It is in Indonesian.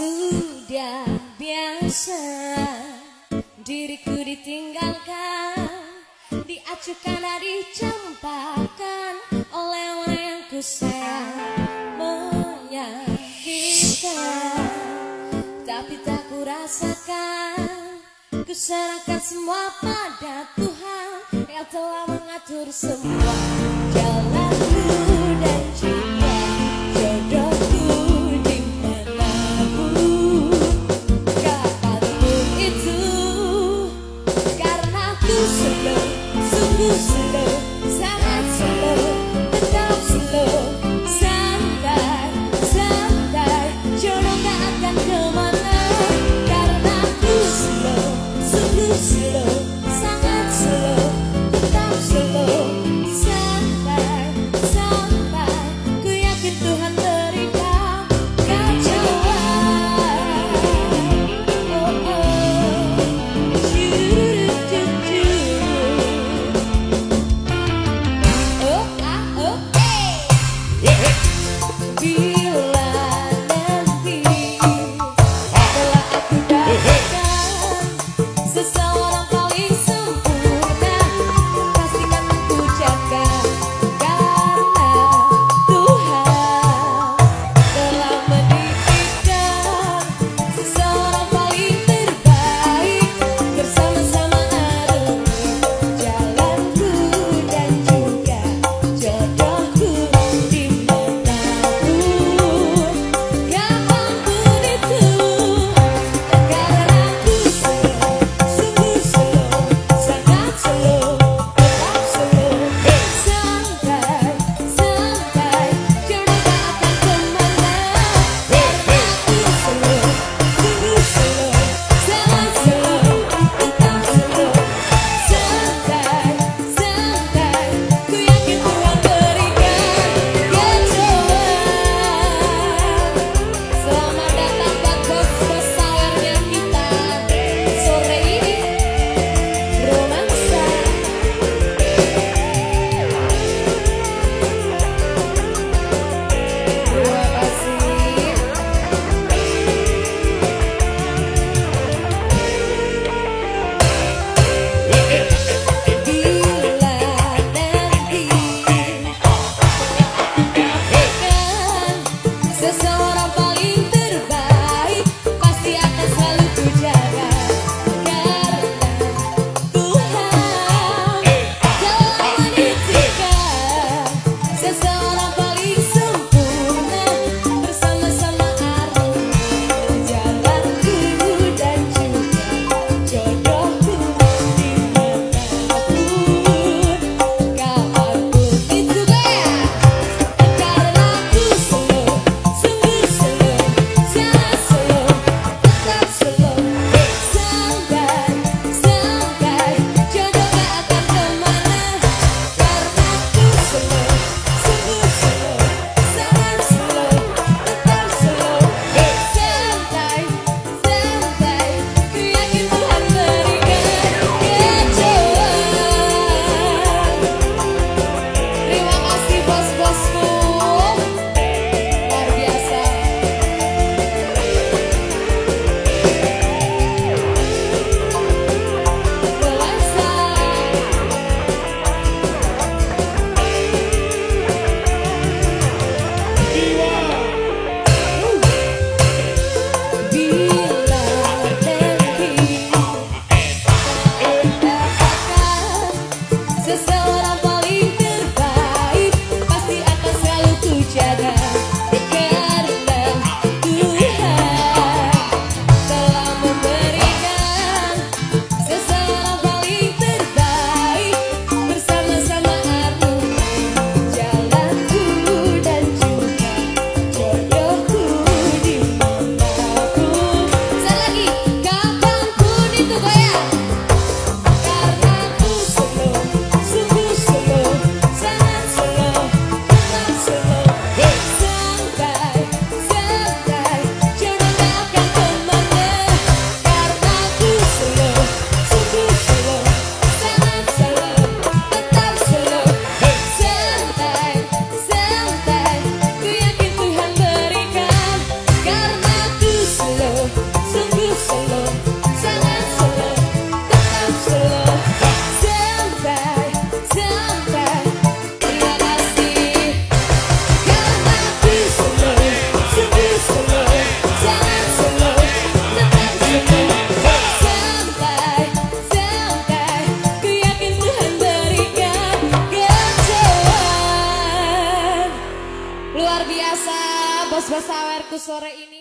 Sudah biasa diriku ditinggalkan Diacukan dan dicampakkan oleh orang yang ku sayang Menyakitkan tapi tak ku rasakan Ku serahkan semua pada Tuhan Yang telah mengatur semua sore ini